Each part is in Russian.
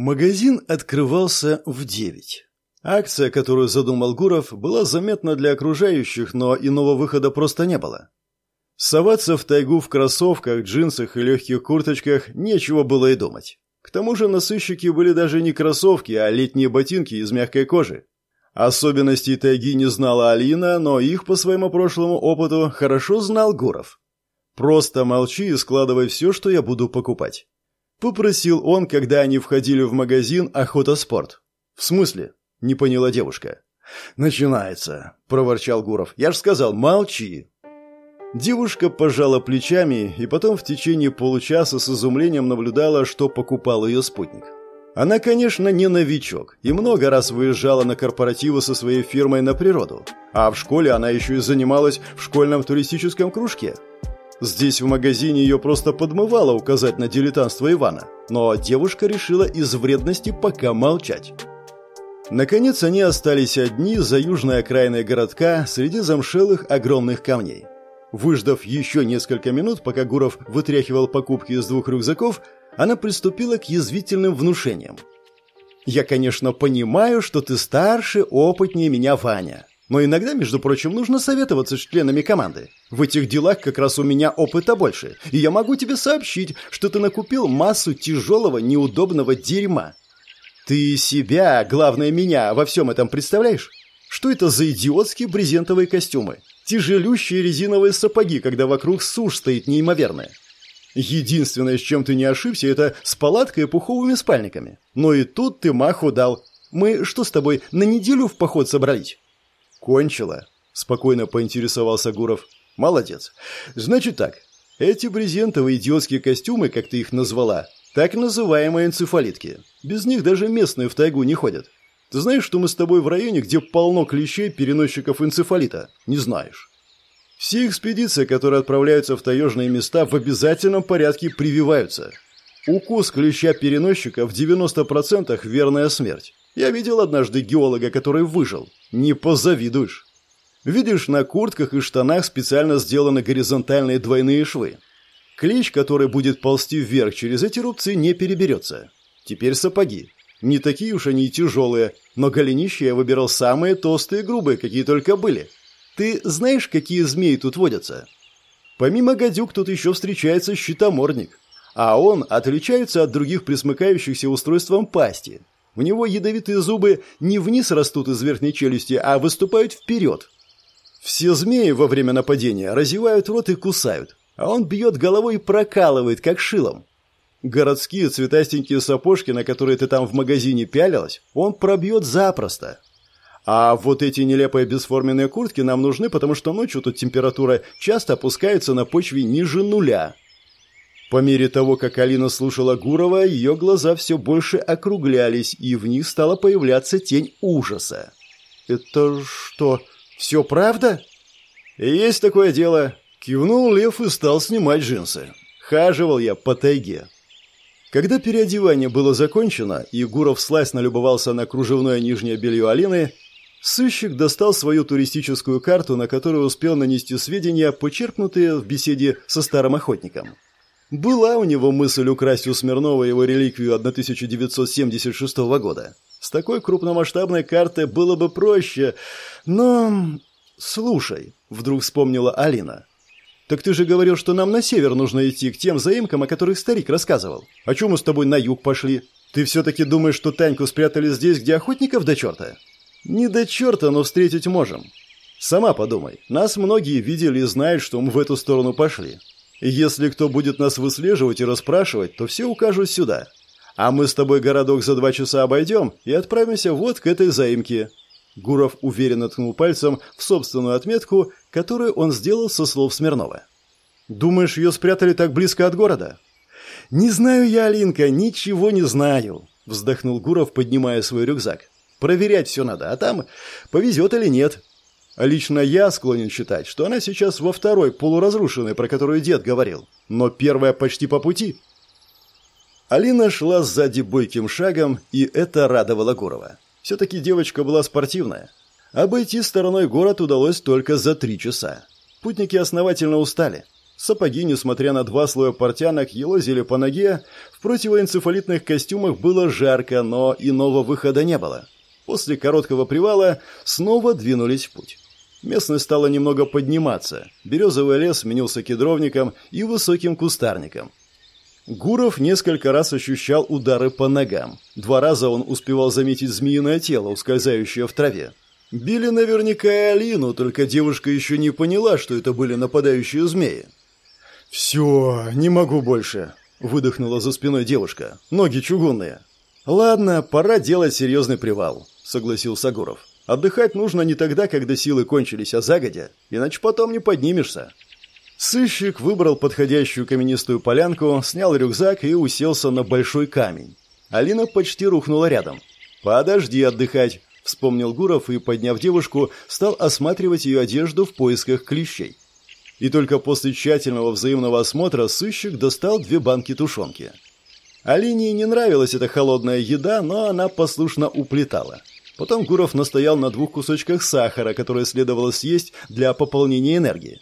Магазин открывался в девять. Акция, которую задумал Гуров, была заметна для окружающих, но иного выхода просто не было. Соваться в тайгу в кроссовках, джинсах и легких курточках нечего было и думать. К тому же на сыщике были даже не кроссовки, а летние ботинки из мягкой кожи. Особенностей тайги не знала Алина, но их по своему прошлому опыту хорошо знал Гуров. «Просто молчи и складывай все, что я буду покупать». Попросил он, когда они входили в магазин «Охота Спорт». «В смысле?» – не поняла девушка. «Начинается», – проворчал Гуров. «Я ж сказал, молчи». Девушка пожала плечами и потом в течение получаса с изумлением наблюдала, что покупал ее спутник. Она, конечно, не новичок и много раз выезжала на корпоративы со своей фирмой на природу. А в школе она еще и занималась в школьном туристическом кружке – Здесь в магазине ее просто подмывало указать на дилетантство Ивана, но девушка решила из вредности пока молчать. Наконец они остались одни за южной окраиной городка среди замшелых огромных камней. Выждав еще несколько минут, пока Гуров вытряхивал покупки из двух рюкзаков, она приступила к язвительным внушениям. «Я, конечно, понимаю, что ты старше, опытнее меня, Ваня. Но иногда, между прочим, нужно советоваться с членами команды. В этих делах как раз у меня опыта больше, и я могу тебе сообщить, что ты накупил массу тяжелого, неудобного дерьма. Ты себя, главное меня, во всем этом представляешь? Что это за идиотские брезентовые костюмы? Тяжелющие резиновые сапоги, когда вокруг сушь стоит неимоверная. Единственное, с чем ты не ошибся, это с палаткой и пуховыми спальниками. Но и тут ты маху дал. Мы что с тобой, на неделю в поход собрались? «Кончила?» – спокойно поинтересовался Гуров. «Молодец. Значит так. Эти брезентовые идиотские костюмы, как ты их назвала, так называемые энцефалитки. Без них даже местные в тайгу не ходят. Ты знаешь, что мы с тобой в районе, где полно клещей переносчиков энцефалита? Не знаешь. Все экспедиции, которые отправляются в таежные места, в обязательном порядке прививаются. Укус клеща-переносчика в 90% верная смерть. Я видел однажды геолога, который выжил. Не позавидуешь. Видишь, на куртках и штанах специально сделаны горизонтальные двойные швы. Клещ, который будет ползти вверх через эти рубцы, не переберется. Теперь сапоги. Не такие уж они и тяжелые, но голенища я выбирал самые толстые и грубые, какие только были. Ты знаешь, какие змеи тут водятся? Помимо гадюк тут еще встречается щитоморник. А он отличается от других присмыкающихся устройством пасти. У него ядовитые зубы не вниз растут из верхней челюсти, а выступают вперед. Все змеи во время нападения разевают рот и кусают, а он бьет головой и прокалывает, как шилом. Городские цветастенькие сапожки, на которые ты там в магазине пялилась, он пробьет запросто. А вот эти нелепые бесформенные куртки нам нужны, потому что ночью тут температура часто опускается на почве ниже нуля – по мере того, как Алина слушала Гурова, ее глаза все больше округлялись, и в них стала появляться тень ужаса. «Это что, все правда?» «Есть такое дело», — кивнул Лев и стал снимать джинсы. Хаживал я по тайге. Когда переодевание было закончено, и Гуров сластно налюбовался на кружевное нижнее белье Алины, сыщик достал свою туристическую карту, на которую успел нанести сведения, почерпнутые в беседе со старым охотником. Была у него мысль украсть у Смирнова его реликвию 1976 года. С такой крупномасштабной картой было бы проще, но... «Слушай», — вдруг вспомнила Алина. «Так ты же говорил, что нам на север нужно идти, к тем заимкам, о которых старик рассказывал. А чему мы с тобой на юг пошли? Ты все-таки думаешь, что Таньку спрятали здесь, где охотников до черта?» «Не до черта, но встретить можем. Сама подумай, нас многие видели и знают, что мы в эту сторону пошли. Если кто будет нас выслеживать и расспрашивать, то все укажут сюда. А мы с тобой городок за два часа обойдем и отправимся вот к этой заимке». Гуров уверенно ткнул пальцем в собственную отметку, которую он сделал со слов Смирнова. «Думаешь, ее спрятали так близко от города?» «Не знаю я, Алинка, ничего не знаю», — вздохнул Гуров, поднимая свой рюкзак. «Проверять все надо, а там повезет или нет. А лично я склонен считать, что она сейчас во второй полуразрушенной, про которую дед говорил. Но первая почти по пути. Алина шла сзади бойким шагом, и это радовало Гурова. Все-таки девочка была спортивная. Обойти стороной город удалось только за три часа. Путники основательно устали. Сапоги, несмотря на два слоя портянок, елозили по ноге. В противоэнцефалитных костюмах было жарко, но иного выхода не было. После короткого привала снова двинулись в путь. Местность стала немного подниматься. Березовый лес сменился кедровником и высоким кустарником. Гуров несколько раз ощущал удары по ногам. Два раза он успевал заметить змеиное тело, ускользающее в траве. Били наверняка и Алину, только девушка еще не поняла, что это были нападающие змеи. «Все, не могу больше», — выдохнула за спиной девушка. «Ноги чугунные». «Ладно, пора делать серьезный привал», — согласился Гуров. «Отдыхать нужно не тогда, когда силы кончились, а загодя, иначе потом не поднимешься». Сыщик выбрал подходящую каменистую полянку, снял рюкзак и уселся на большой камень. Алина почти рухнула рядом. «Подожди отдыхать», — вспомнил Гуров и, подняв девушку, стал осматривать ее одежду в поисках клещей. И только после тщательного взаимного осмотра сыщик достал две банки тушенки. Алине не нравилась эта холодная еда, но она послушно уплетала. Потом Гуров настоял на двух кусочках сахара, которые следовало съесть для пополнения энергии.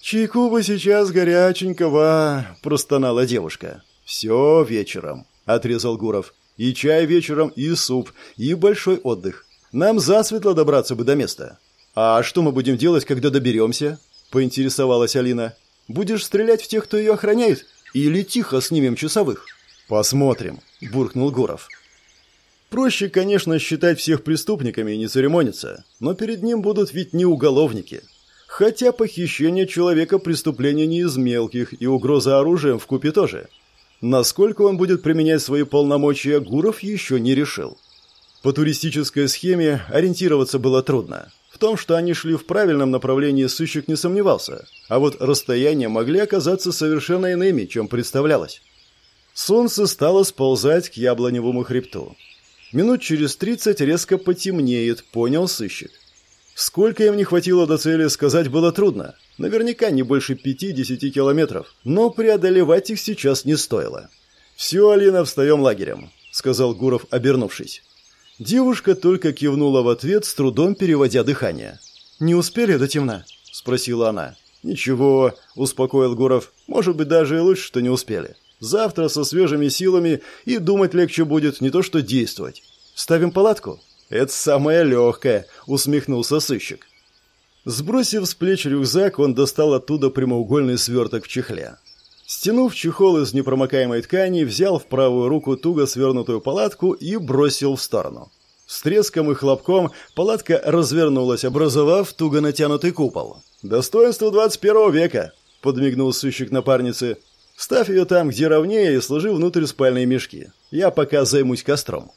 «Чайку бы сейчас горяченького», – простонала девушка. «Все вечером», – отрезал Гуров. «И чай вечером, и суп, и большой отдых. Нам засветло добраться бы до места». «А что мы будем делать, когда доберемся?» – поинтересовалась Алина. «Будешь стрелять в тех, кто ее охраняет? Или тихо снимем часовых?» «Посмотрим», – буркнул Гуров. Проще, конечно, считать всех преступниками и не церемониться, но перед ним будут ведь не уголовники – Хотя похищение человека преступление не из мелких, и угроза оружием в купе тоже. Насколько он будет применять свои полномочия, Гуров еще не решил. По туристической схеме ориентироваться было трудно. В том, что они шли в правильном направлении, сыщик не сомневался. А вот расстояния могли оказаться совершенно иными, чем представлялось. Солнце стало сползать к яблоневому хребту. Минут через тридцать резко потемнеет, понял сыщик. Сколько им не хватило до цели, сказать было трудно. Наверняка не больше пяти-десяти километров, но преодолевать их сейчас не стоило. «Все, Алина, встаем лагерем», — сказал Гуров, обернувшись. Девушка только кивнула в ответ, с трудом переводя дыхание. «Не успели до темна?» — спросила она. «Ничего», — успокоил Гуров. «Может быть, даже и лучше, что не успели. Завтра со свежими силами и думать легче будет, не то что действовать. Ставим палатку?» «Это самое легкое», — усмехнулся сыщик. Сбросив с плеч рюкзак, он достал оттуда прямоугольный сверток в чехле. Стянув чехол из непромокаемой ткани, взял в правую руку туго свернутую палатку и бросил в сторону. С треском и хлопком палатка развернулась, образовав туго натянутый купол. «Достоинство 21 века», — подмигнул сыщик напарнице. «Ставь ее там, где ровнее, и сложи внутрь спальные мешки. Я пока займусь костром».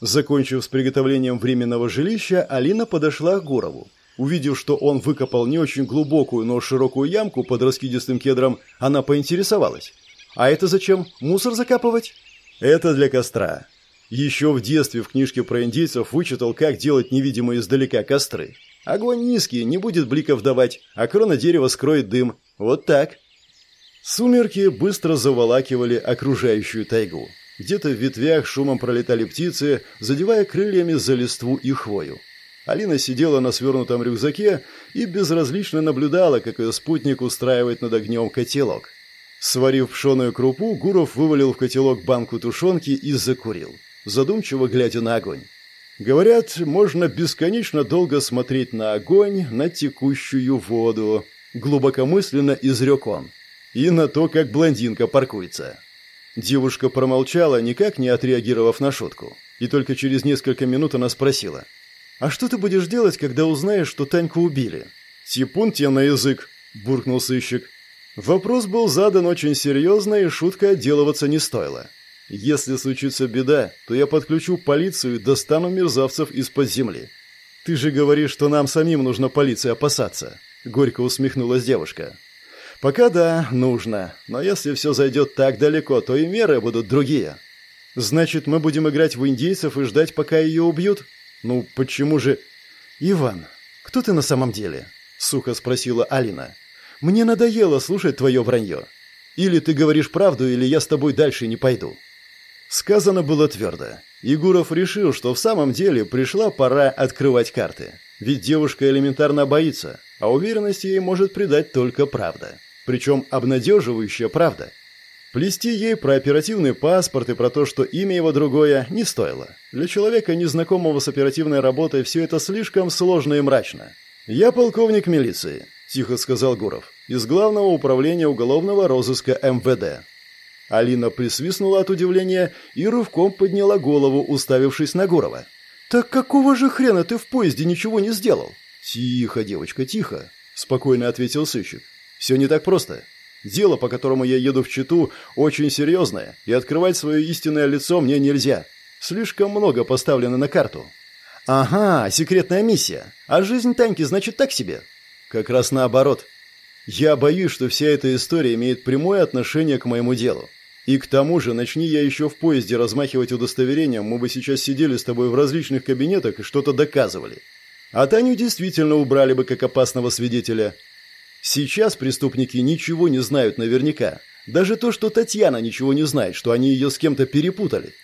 Закончив с приготовлением временного жилища, Алина подошла к Гурову. Увидев, что он выкопал не очень глубокую, но широкую ямку под раскидистым кедром, она поинтересовалась. «А это зачем? Мусор закапывать?» «Это для костра». Еще в детстве в книжке про индейцев вычитал, как делать невидимые издалека костры. Огонь низкий, не будет бликов давать, а крона дерева скроет дым. Вот так. Сумерки быстро заволакивали окружающую тайгу. Где-то в ветвях шумом пролетали птицы, задевая крыльями за листву и хвою. Алина сидела на свернутом рюкзаке и безразлично наблюдала, как ее спутник устраивает над огнем котелок. Сварив пшеную крупу, Гуров вывалил в котелок банку тушенки и закурил, задумчиво глядя на огонь. Говорят, можно бесконечно долго смотреть на огонь, на текущую воду. Глубокомысленно изрек он. И на то, как блондинка паркуется. Девушка промолчала, никак не отреагировав на шутку. И только через несколько минут она спросила. «А что ты будешь делать, когда узнаешь, что Таньку убили?» «Типун тебе на язык», – буркнул сыщик. Вопрос был задан очень серьезно, и шутка отделываться не стоила. «Если случится беда, то я подключу полицию и достану мерзавцев из-под земли». «Ты же говоришь, что нам самим нужно полиции опасаться», – горько усмехнулась девушка. Пока да, нужно. Но если все зайдет так далеко, то и меры будут другие. Значит, мы будем играть в индейцев и ждать, пока ее убьют? Ну, почему же... Иван, кто ты на самом деле? Сухо спросила Алина. Мне надоело слушать твое вранье. Или ты говоришь правду, или я с тобой дальше не пойду. Сказано было твердо. Егоров решил, что в самом деле пришла пора открывать карты. Ведь девушка элементарно боится, а уверенности ей может придать только правда. Причем обнадеживающая правда. Плести ей про оперативный паспорт и про то, что имя его другое, не стоило. Для человека, незнакомого с оперативной работой, все это слишком сложно и мрачно. «Я полковник милиции», – тихо сказал Гуров, – «из Главного управления уголовного розыска МВД». Алина присвистнула от удивления и рывком подняла голову, уставившись на Гурова. «Так какого же хрена ты в поезде ничего не сделал?» «Тихо, девочка, тихо», – спокойно ответил сыщик. «Все не так просто. Дело, по которому я еду в Читу, очень серьезное, и открывать свое истинное лицо мне нельзя. Слишком много поставлено на карту». «Ага, секретная миссия. А жизнь Таньки, значит, так себе?» «Как раз наоборот. Я боюсь, что вся эта история имеет прямое отношение к моему делу. И к тому же, начни я еще в поезде размахивать удостоверением, мы бы сейчас сидели с тобой в различных кабинетах и что-то доказывали. А Таню действительно убрали бы как опасного свидетеля. Сейчас преступники ничего не знают наверняка. Даже то, что Татьяна ничего не знает, что они ее с кем-то перепутали.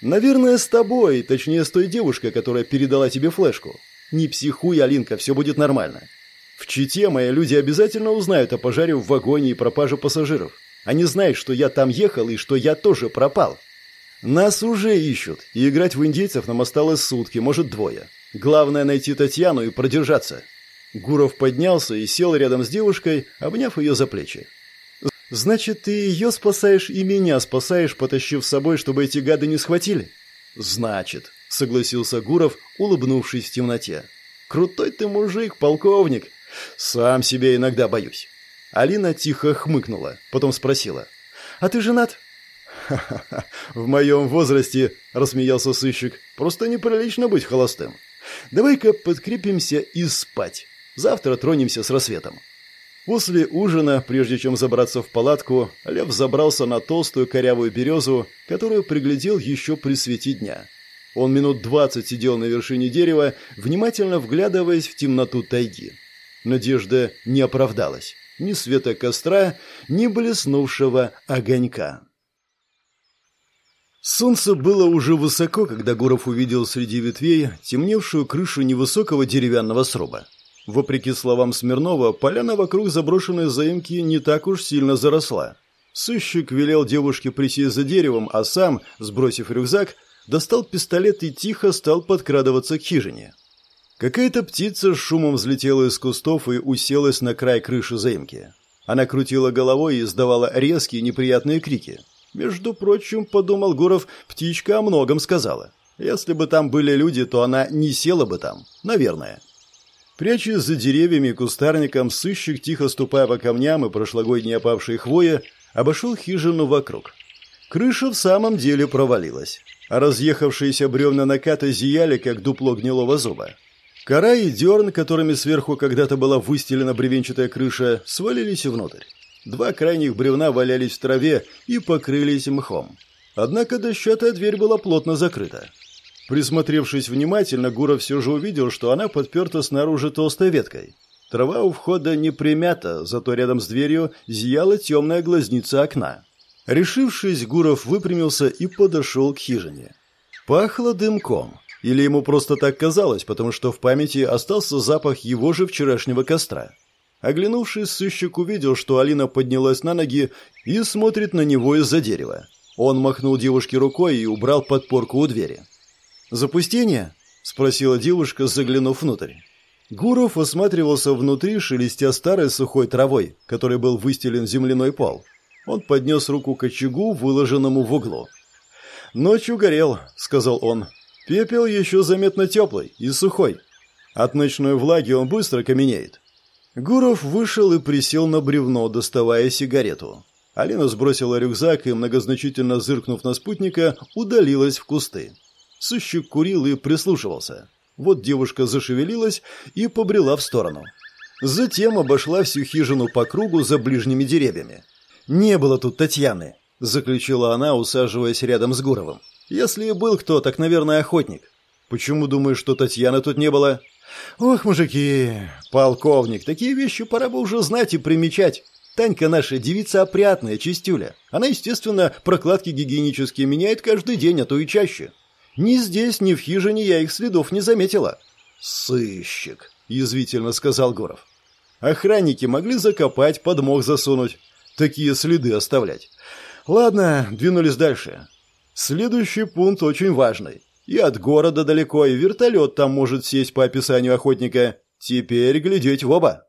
Наверное, с тобой, точнее, с той девушкой, которая передала тебе флешку. Не психуй, Алинка, все будет нормально. В Чите мои люди обязательно узнают о пожаре в вагоне и пропаже пассажиров. Они знают, что я там ехал и что я тоже пропал. Нас уже ищут, и играть в индейцев нам осталось сутки, может двое. Главное найти Татьяну и продержаться. Гуров поднялся и сел рядом с девушкой, обняв ее за плечи. «Значит, ты ее спасаешь и меня спасаешь, потащив с собой, чтобы эти гады не схватили?» «Значит», — согласился Гуров, улыбнувшись в темноте. «Крутой ты мужик, полковник. Сам себя иногда боюсь». Алина тихо хмыкнула, потом спросила. «А ты женат?» «Ха-ха-ха, в моем возрасте», — рассмеялся сыщик, — «просто неприлично быть холостым. Давай-ка подкрепимся и спать. Завтра тронемся с рассветом». После ужина, прежде чем забраться в палатку, Лев забрался на толстую корявую березу, которую приглядел еще при свете дня. Он минут двадцать сидел на вершине дерева, внимательно вглядываясь в темноту тайги. Надежда не оправдалась ни света костра, ни блеснувшего огонька. Солнце было уже высоко, когда Гуров увидел среди ветвей темневшую крышу невысокого деревянного сруба. Вопреки словам Смирнова, поляна вокруг заброшенной заимки не так уж сильно заросла. Сыщик велел девушке присесть за деревом, а сам, сбросив рюкзак, достал пистолет и тихо стал подкрадываться к хижине. Какая-то птица с шумом взлетела из кустов и уселась на край крыши заимки. Она крутила головой и издавала резкие неприятные крики. Между прочим, подумал Гуров, птичка о многом сказала. Если бы там были люди, то она не села бы там. Наверное. Прячась за деревьями и кустарником, сыщик, тихо ступая по камням и прошлогодней опавшей хвое, обошел хижину вокруг. Крыша в самом деле провалилась, а разъехавшиеся бревна наката зияли, как дупло гнилого зуба. Кора и дерн, которыми сверху когда-то была выстелена бревенчатая крыша, свалились внутрь. Два крайних бревна валялись в траве и покрылись мхом. Однако дощатая дверь была плотно закрыта. Присмотревшись внимательно, Гуров все же увидел, что она подперта снаружи толстой веткой. Трава у входа не примята, зато рядом с дверью зияла темная глазница окна. Решившись, Гуров выпрямился и подошел к хижине. Пахло дымком. Или ему просто так казалось, потому что в памяти остался запах его же вчерашнего костра. Оглянувшись, сыщик увидел, что Алина поднялась на ноги и смотрит на него из-за дерева. Он махнул девушке рукой и убрал подпорку у двери. «Запустение?» – спросила девушка, заглянув внутрь. Гуров осматривался внутри, шелестя старой сухой травой, которой был выстелен земляной пол. Он поднес руку к очагу, выложенному в углу. «Ночью горел», — сказал он. Пепел еще заметно теплый и сухой. От ночной влаги он быстро каменеет. Гуров вышел и присел на бревно, доставая сигарету. Алина сбросила рюкзак и, многозначительно зыркнув на спутника, удалилась в кусты. Сыщик курил и прислушивался. Вот девушка зашевелилась и побрела в сторону. Затем обошла всю хижину по кругу за ближними деревьями. «Не было тут Татьяны», — заключила она, усаживаясь рядом с Гуровым. Если и был кто, так, наверное, охотник. Почему думаешь, что Татьяны тут не было? Ох, мужики, полковник, такие вещи пора бы уже знать и примечать. Танька наша девица опрятная, чистюля. Она, естественно, прокладки гигиенические меняет каждый день, а то и чаще. Ни здесь, ни в хижине я их следов не заметила. Сыщик, язвительно сказал Горов. Охранники могли закопать, подмог засунуть. Такие следы оставлять. Ладно, двинулись дальше. Следующий пункт очень важный. И от города далеко, и вертолет там может сесть по описанию охотника. Теперь глядеть в оба.